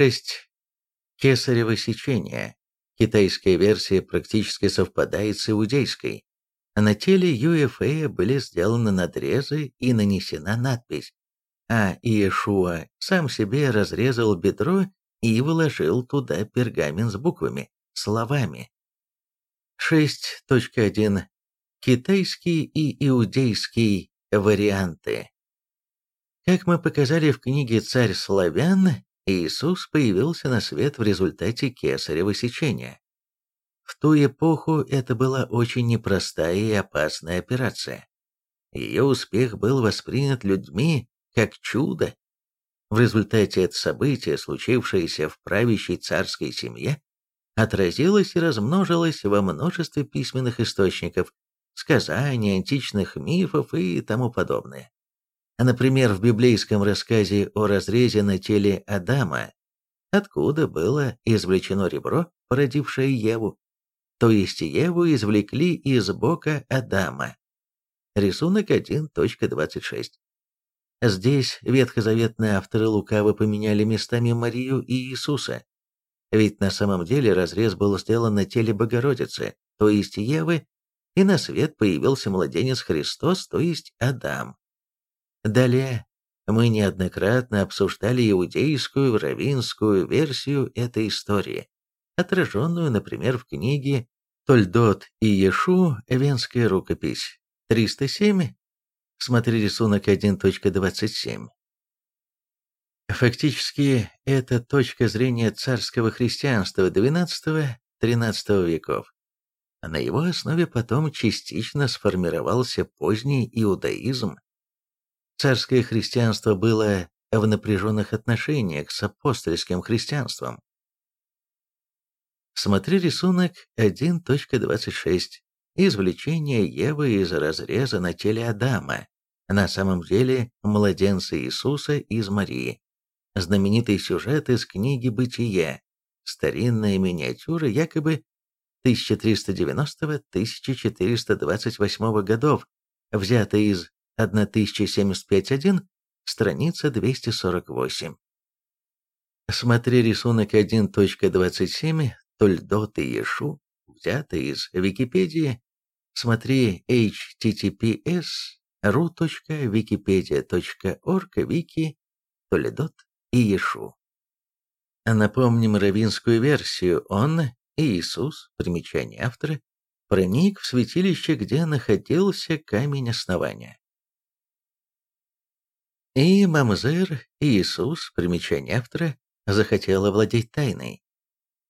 6. Кесарево сечение. Китайская версия практически совпадает с иудейской. На теле Юэфэя были сделаны надрезы и нанесена надпись, а Иешуа сам себе разрезал бедро и вложил туда пергамент с буквами, словами. 6.1. Китайский и иудейский варианты. Как мы показали в книге «Царь славян», Иисус появился на свет в результате кесарево сечения. В ту эпоху это была очень непростая и опасная операция. Ее успех был воспринят людьми как чудо. В результате это событие, случившееся в правящей царской семье, отразилось и размножилось во множестве письменных источников, сказаний, античных мифов и тому подобное. Например, в библейском рассказе о разрезе на теле Адама, откуда было извлечено ребро, породившее Еву, то есть Еву извлекли из бока Адама. Рисунок 1.26. Здесь ветхозаветные авторы лукаво поменяли местами Марию и Иисуса. Ведь на самом деле разрез был сделан на теле Богородицы, то есть Евы, и на свет появился младенец Христос, то есть Адам. Далее мы неоднократно обсуждали иудейскую, равинскую версию этой истории, отраженную, например, в книге «Тольдот и Ешу. Венская рукопись» 307, смотри рисунок 1.27. Фактически, это точка зрения царского христианства XII-XIII веков. На его основе потом частично сформировался поздний иудаизм, Царское христианство было в напряженных отношениях с апостольским христианством. Смотри рисунок 1.26. Извлечение Евы из разреза на теле Адама. На самом деле младенца Иисуса из Марии. Знаменитый сюжет из книги «Бытие». Старинная миниатюра якобы 1390-1428 годов, взятая из 1075.1, страница 248. Смотри рисунок 1.27, Тольдот и Ешу, взятый из Википедии. Смотри https ru.wikipedia.org вики Толедот и Ешу. Напомним равинскую версию. Он, Иисус, примечание автора, проник в святилище, где находился камень основания. И Мамзер, и Иисус, примечание автора, захотел овладеть тайной.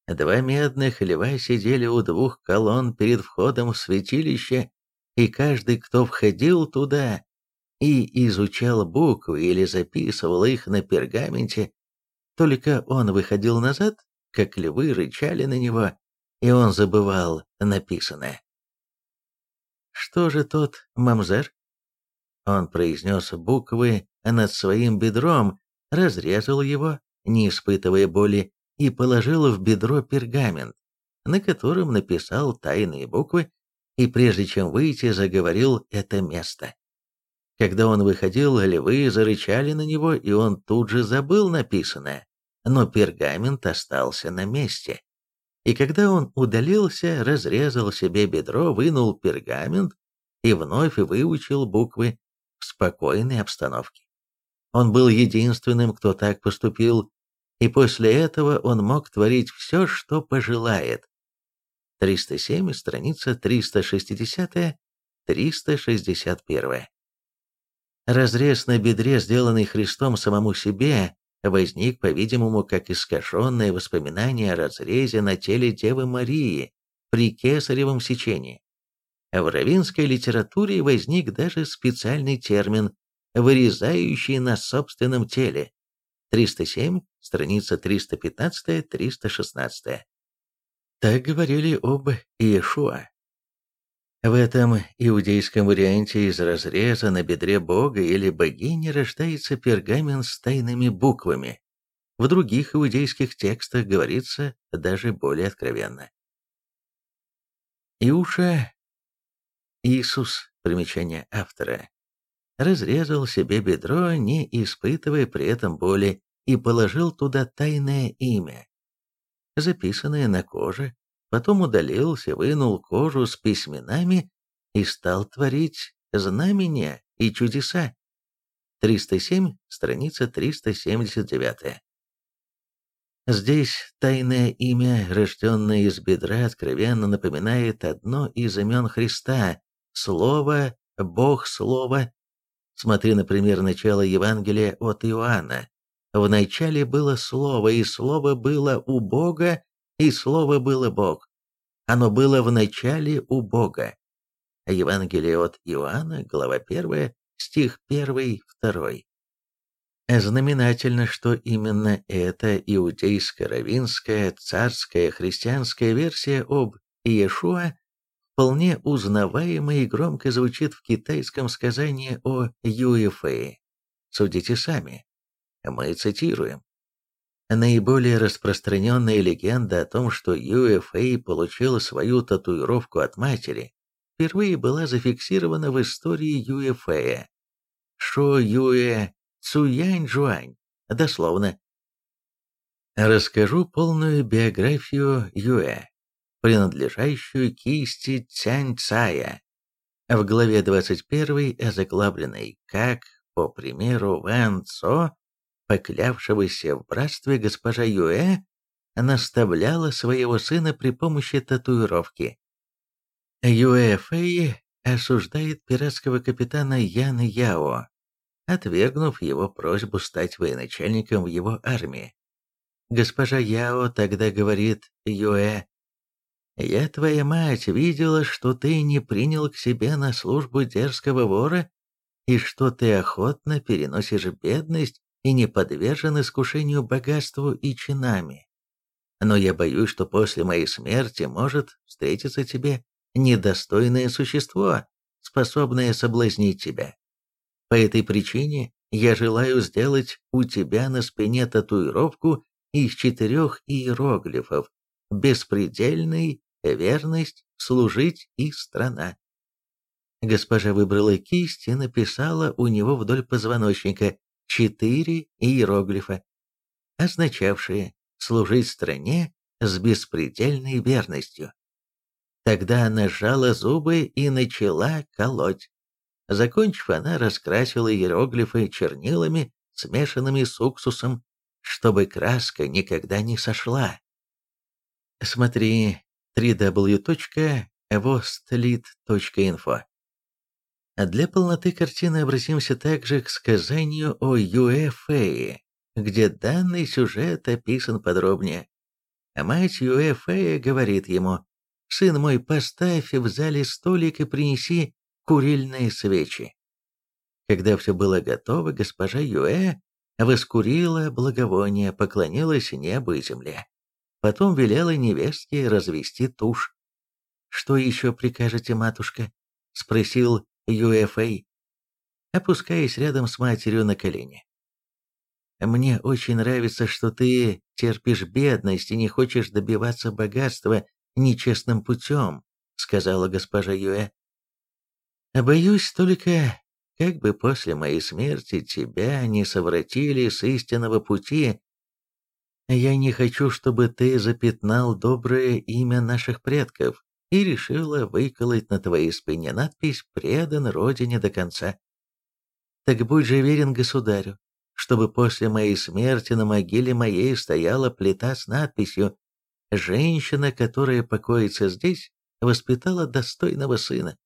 Два медных льва сидели у двух колонн перед входом в святилище, и каждый, кто входил туда и изучал буквы или записывал их на пергаменте, только он выходил назад, как львы рычали на него, и он забывал написанное. Что же тот Мамзер? Он произнес буквы над своим бедром, разрезал его, не испытывая боли, и положил в бедро пергамент, на котором написал тайные буквы, и прежде чем выйти, заговорил это место. Когда он выходил, львы зарычали на него, и он тут же забыл написанное, но пергамент остался на месте. И когда он удалился, разрезал себе бедро, вынул пергамент и вновь выучил буквы в спокойной обстановке. Он был единственным, кто так поступил, и после этого он мог творить все, что пожелает. 307, страница 360-361. Разрез на бедре, сделанный Христом самому себе, возник, по-видимому, как искаженное воспоминание о разрезе на теле Девы Марии при кесаревом сечении. В равинской литературе возник даже специальный термин вырезающий на собственном теле. 307, страница 315-316. Так говорили об Иешуа. В этом иудейском варианте из разреза на бедре бога или богини рождается пергамент с тайными буквами. В других иудейских текстах говорится даже более откровенно. Иуша Иисус, примечание автора, разрезал себе бедро, не испытывая при этом боли, и положил туда тайное имя, записанное на коже, потом удалился, вынул кожу с письменами и стал творить знамения и чудеса. 307, страница 379. Здесь тайное имя, рожденное из бедра, откровенно напоминает одно из имен Христа – Слово, Бог Слово. Смотри, например, начало Евангелия от Иоанна. В начале было Слово, и Слово было у Бога, и Слово было Бог. Оно было в начале у Бога. Евангелие от Иоанна, глава 1, стих 1-2. Знаменательно, что именно эта иудейско-равинская царская христианская версия об Иешуа вполне узнаваемо и громко звучит в китайском сказании о Юэфэе. Судите сами. Мы цитируем. Наиболее распространенная легенда о том, что Юэфэй получил свою татуировку от матери, впервые была зафиксирована в истории Юэфэя. Шо Юэ Цуянь-Жуань, дословно. Расскажу полную биографию Юэ, принадлежащую кисти Цянь Цая. В главе 21 озаглавленной «Как, по примеру Ван Цо, поклявшегося в братстве госпожа Юэ, наставляла своего сына при помощи татуировки. Юэ Фэй осуждает пиратского капитана Яна Яо, отвергнув его просьбу стать военачальником в его армии. Госпожа Яо тогда говорит Юэ, «Я, твоя мать, видела, что ты не принял к себе на службу дерзкого вора и что ты охотно переносишь бедность и не подвержен искушению богатству и чинами. Но я боюсь, что после моей смерти может встретиться тебе недостойное существо, способное соблазнить тебя. По этой причине я желаю сделать у тебя на спине татуировку из четырех иероглифов «Беспредельный», «Верность», «Служить» и «Страна». Госпожа выбрала кисть и написала у него вдоль позвоночника четыре иероглифа, означавшие «служить стране с беспредельной верностью». Тогда она сжала зубы и начала колоть. Закончив, она раскрасила иероглифы чернилами, смешанными с уксусом, чтобы краска никогда не сошла. Смотри www.vostlit.info Для полноты картины обратимся также к сказанию о Юэфее, где данный сюжет описан подробнее. Мать Юэфея говорит ему, «Сын мой, поставь в зале столик и принеси курильные свечи. Когда все было готово, госпожа Юэ воскурила благовоние, поклонилась небу и земле. Потом велела невестке развести тушь. «Что еще прикажете, матушка?» — спросил Юэфэй, опускаясь рядом с матерью на колени. «Мне очень нравится, что ты терпишь бедность и не хочешь добиваться богатства нечестным путем», — сказала госпожа Юэ. Боюсь только, как бы после моей смерти тебя не совратили с истинного пути. Я не хочу, чтобы ты запятнал доброе имя наших предков и решила выколоть на твоей спине надпись «Предан Родине до конца». Так будь же верен государю, чтобы после моей смерти на могиле моей стояла плита с надписью «Женщина, которая покоится здесь, воспитала достойного сына».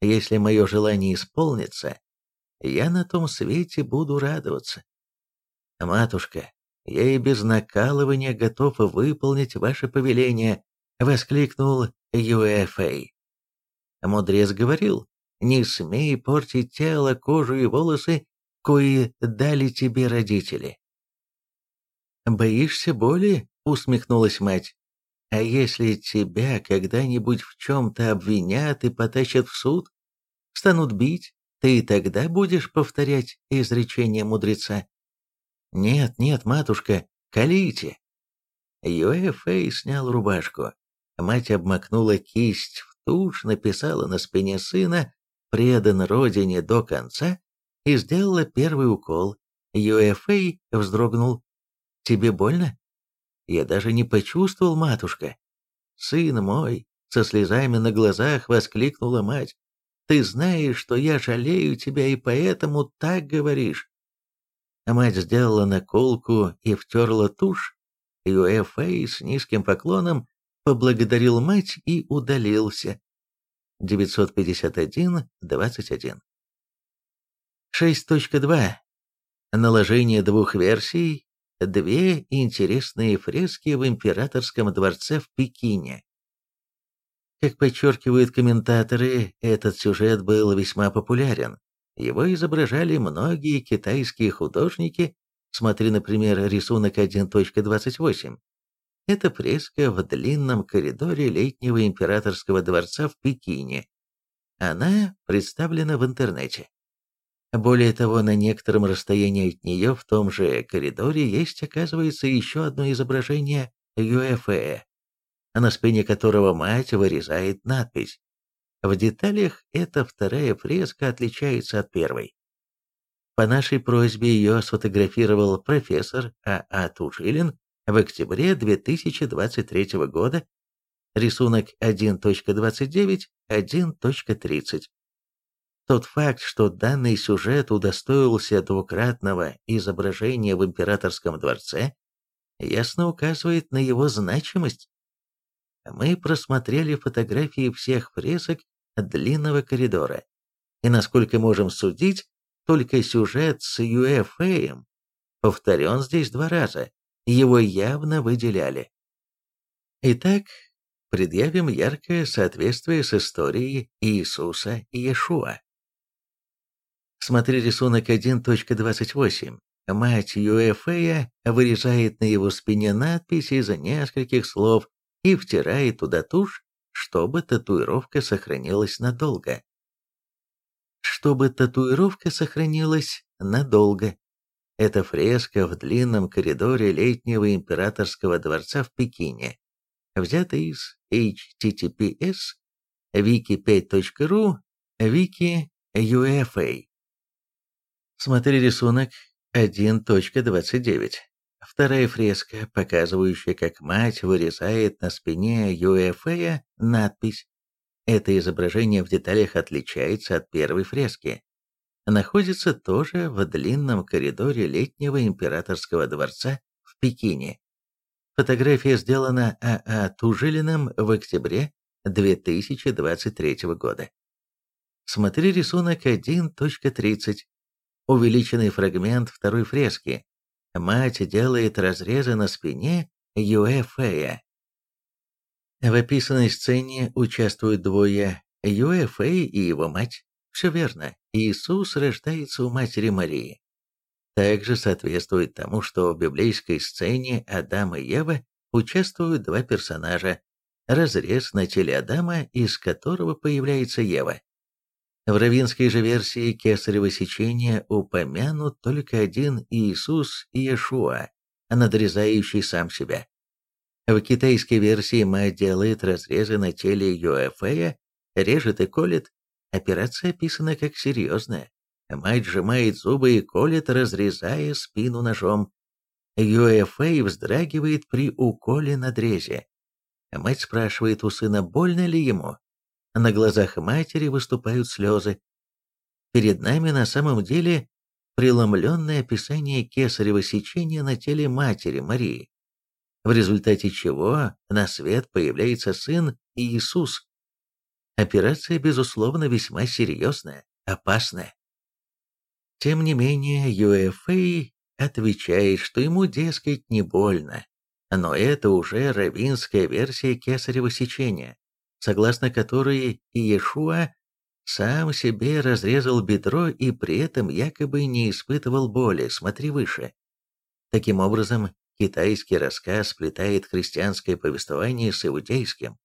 Если мое желание исполнится, я на том свете буду радоваться. Матушка, я и без накалывания готов выполнить ваше повеление, воскликнул Юэфэй. Мудрец говорил, не смей портить тело, кожу и волосы, кои дали тебе родители. «Боишься боли?» — усмехнулась мать. «А если тебя когда-нибудь в чем-то обвинят и потащат в суд, станут бить, ты и тогда будешь повторять изречение мудреца. Нет, нет, матушка, колите. Юэфэй снял рубашку. Мать обмакнула кисть в тушь, написала на спине сына «Предан родине до конца» и сделала первый укол, Юэфэй вздрогнул. «Тебе больно?» «Я даже не почувствовал, матушка». «Сын мой!» — со слезами на глазах воскликнула мать. «Ты знаешь, что я жалею тебя и поэтому так говоришь». А мать сделала наколку и втерла тушь. Юэфэй с низким поклоном поблагодарил мать и удалился. 951-21 6.2. Наложение двух версий. Две интересные фрески в императорском дворце в Пекине. Как подчеркивают комментаторы, этот сюжет был весьма популярен. Его изображали многие китайские художники, смотри, например, рисунок 1.28. Это фреска в длинном коридоре летнего императорского дворца в Пекине. Она представлена в интернете. Более того, на некотором расстоянии от нее в том же коридоре есть, оказывается, еще одно изображение Юэфэя, на спине которого мать вырезает надпись. В деталях эта вторая фреска отличается от первой. По нашей просьбе ее сфотографировал профессор А.А. А Тужилин в октябре 2023 года, рисунок 1.29, 1.30. Тот факт, что данный сюжет удостоился двукратного изображения в императорском дворце, ясно указывает на его значимость. Мы просмотрели фотографии всех фресок длинного коридора, и, насколько можем судить, только сюжет с Юэфэем повторен здесь два раза, его явно выделяли. Итак, предъявим яркое соответствие с историей Иисуса и Иешуа. Смотри рисунок 1.28. Мать Юэфея вырезает на его спине надпись из нескольких слов и втирает туда тушь, чтобы татуировка сохранилась надолго. Чтобы татуировка сохранилась надолго. Это фреска в длинном коридоре летнего императорского дворца в Пекине, взята из https wiki5.ru wiki UFA. Смотри рисунок 1.29. Вторая фреска, показывающая, как мать вырезает на спине Юэфея надпись. Это изображение в деталях отличается от первой фрески. Находится тоже в длинном коридоре летнего императорского дворца в Пекине. Фотография сделана А.А. А Тужилиным в октябре 2023 года. Смотри рисунок 1.30 увеличенный фрагмент второй фрески. Мать делает разрезы на спине Юэфея. В описанной сцене участвуют двое, Юэфэй и его мать. Все верно, Иисус рождается у матери Марии. Также соответствует тому, что в библейской сцене Адам и Ева участвуют два персонажа, разрез на теле Адама, из которого появляется Ева. В равинской же версии кесарево сечения упомянут только один Иисус Иешуа, надрезающий сам себя. В китайской версии мать делает разрезы на теле Юэфея, режет и колет. Операция описана как серьезная. Мать сжимает зубы и колет, разрезая спину ножом. Юэфэй вздрагивает при уколе надрезе. Мать спрашивает у сына, больно ли ему. На глазах матери выступают слезы. Перед нами на самом деле преломленное описание кесарево сечения на теле матери Марии, в результате чего на свет появляется сын Иисус. Операция, безусловно, весьма серьезная, опасная. Тем не менее, Юэфэй отвечает, что ему, дескать, не больно, но это уже равинская версия кесарево сечения согласно которой Иешуа сам себе разрезал бедро и при этом якобы не испытывал боли, смотри выше. Таким образом, китайский рассказ сплетает христианское повествование с иудейским,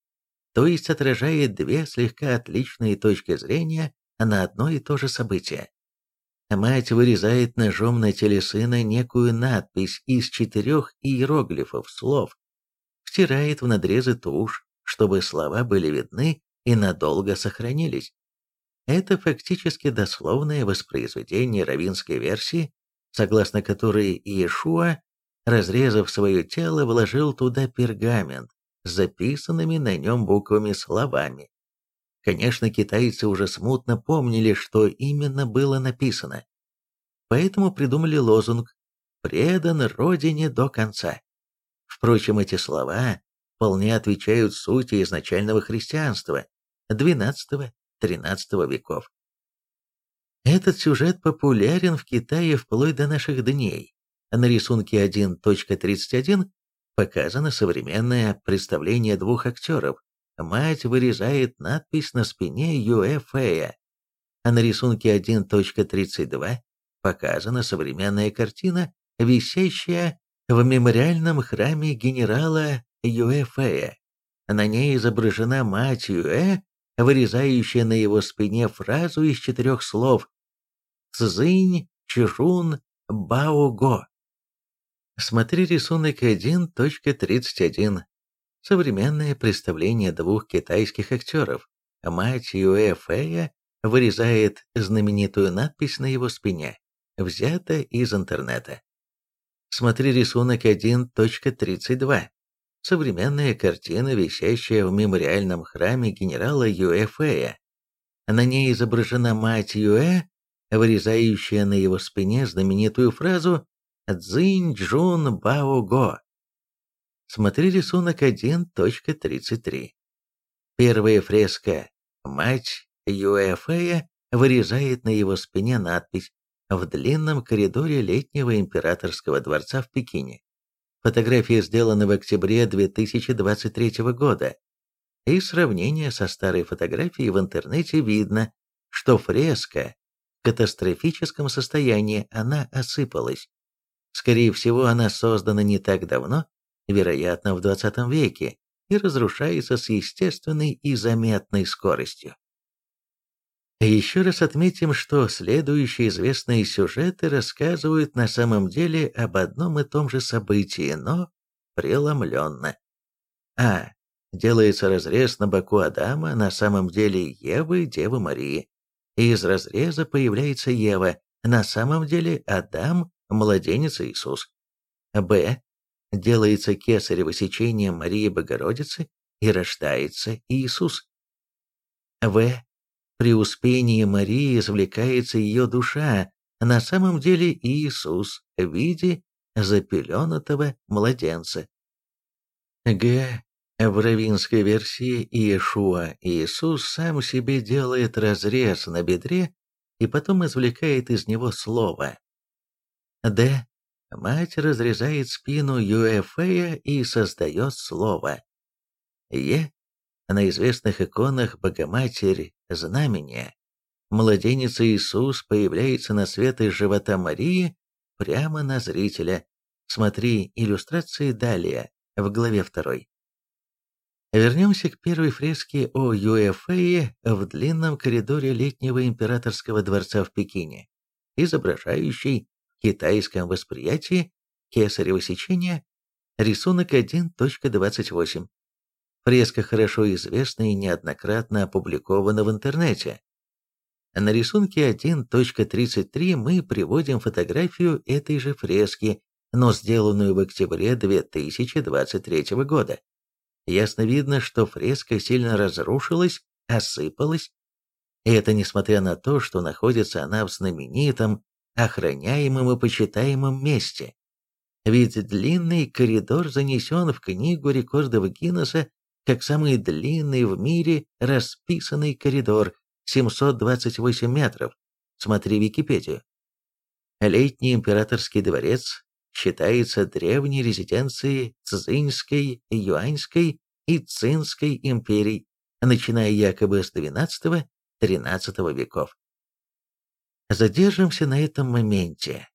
то есть отражает две слегка отличные точки зрения на одно и то же событие. Мать вырезает ножом на теле сына некую надпись из четырех иероглифов слов, втирает в надрезы тушь, чтобы слова были видны и надолго сохранились. Это фактически дословное воспроизведение равинской версии, согласно которой Иешуа, разрезав свое тело, вложил туда пергамент с записанными на нем буквами словами. Конечно, китайцы уже смутно помнили, что именно было написано. Поэтому придумали лозунг «Предан Родине до конца». Впрочем, эти слова вполне отвечают сути изначального христианства XII-XIII веков. Этот сюжет популярен в Китае вплоть до наших дней. На рисунке 1.31 показано современное представление двух актеров. Мать вырезает надпись на спине Юэ Фэя. А на рисунке 1.32 показана современная картина, висящая в мемориальном храме генерала Юэ Фэя. На ней изображена мать Юэ, вырезающая на его спине фразу из четырех слов «Цзинь Чжун Баого». Смотри рисунок 1.31. Современное представление двух китайских актеров. Мать Юэ Фэя вырезает знаменитую надпись на его спине, взята из интернета. Смотри рисунок 1.32. Современная картина, висящая в мемориальном храме генерала Юэ Фэя. На ней изображена мать Юэ, вырезающая на его спине знаменитую фразу «Цзинь Джун Бао Го». Смотри рисунок 1.33. Первая фреска «Мать Юэ Фэя» вырезает на его спине надпись в длинном коридоре летнего императорского дворца в Пекине. Фотография сделана в октябре 2023 года. Из сравнения со старой фотографией в интернете видно, что фреска в катастрофическом состоянии, она осыпалась. Скорее всего, она создана не так давно, вероятно, в 20 веке, и разрушается с естественной и заметной скоростью. Еще раз отметим, что следующие известные сюжеты рассказывают на самом деле об одном и том же событии, но преломленно. А. Делается разрез на боку Адама, на самом деле Евы, Девы Марии. Из разреза появляется Ева, на самом деле Адам, младенец Иисус. Б. Делается кесарево сечение Марии Богородицы и рождается Иисус. В. При успении Марии извлекается ее душа, на самом деле Иисус в виде запеленатого младенца. Г. В равинской версии Иешуа Иисус сам себе делает разрез на бедре и потом извлекает из него слово. Д. Мать разрезает спину Юэфея и создает слово. Е. На известных иконах Богоматерь знамения. Младенец Иисус появляется на свет из живота Марии прямо на зрителя. Смотри иллюстрации далее, в главе 2. Вернемся к первой фреске о Юэфэе в длинном коридоре летнего императорского дворца в Пекине, изображающей в китайском восприятии кесарево сечение рисунок 1.28. Фреска хорошо известна и неоднократно опубликована в интернете. На рисунке 1.33 мы приводим фотографию этой же фрески, но сделанную в октябре 2023 года. Ясно видно, что фреска сильно разрушилась, осыпалась. И это несмотря на то, что находится она в знаменитом, охраняемом и почитаемом месте. Ведь длинный коридор занесен в книгу рекордов Гиннесса как самый длинный в мире расписанный коридор 728 метров. Смотри Википедию. Летний императорский дворец считается древней резиденцией Цзиньской, Юаньской и Цинской империй, начиная якобы с XII-XIII веков. Задержимся на этом моменте.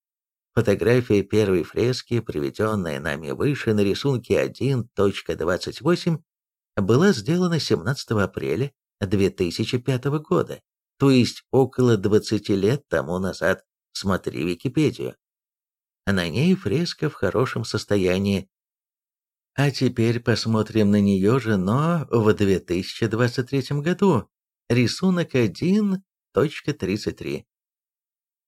Фотография первой фрески, приведенная нами выше на рисунке 1.28, была сделана 17 апреля 2005 года, то есть около 20 лет тому назад, смотри Википедию. На ней фреска в хорошем состоянии. А теперь посмотрим на нее же, но в 2023 году. Рисунок 1.33.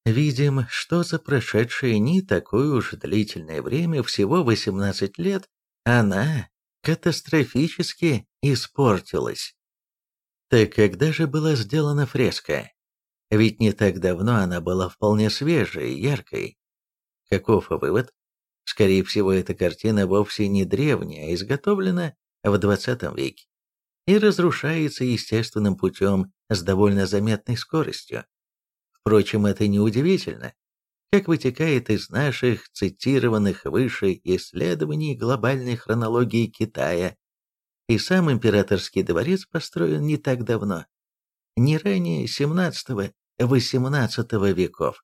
Видим, что за прошедшее не такое уж длительное время, всего 18 лет, она катастрофически испортилась. Так когда же была сделана фреска? Ведь не так давно она была вполне свежей, яркой. Каков вывод? Скорее всего, эта картина вовсе не древняя, а изготовлена в 20 веке и разрушается естественным путем с довольно заметной скоростью. Впрочем, это не удивительно, как вытекает из наших цитированных выше исследований глобальной хронологии Китая. И сам императорский дворец построен не так давно, не ранее 17-18 веков.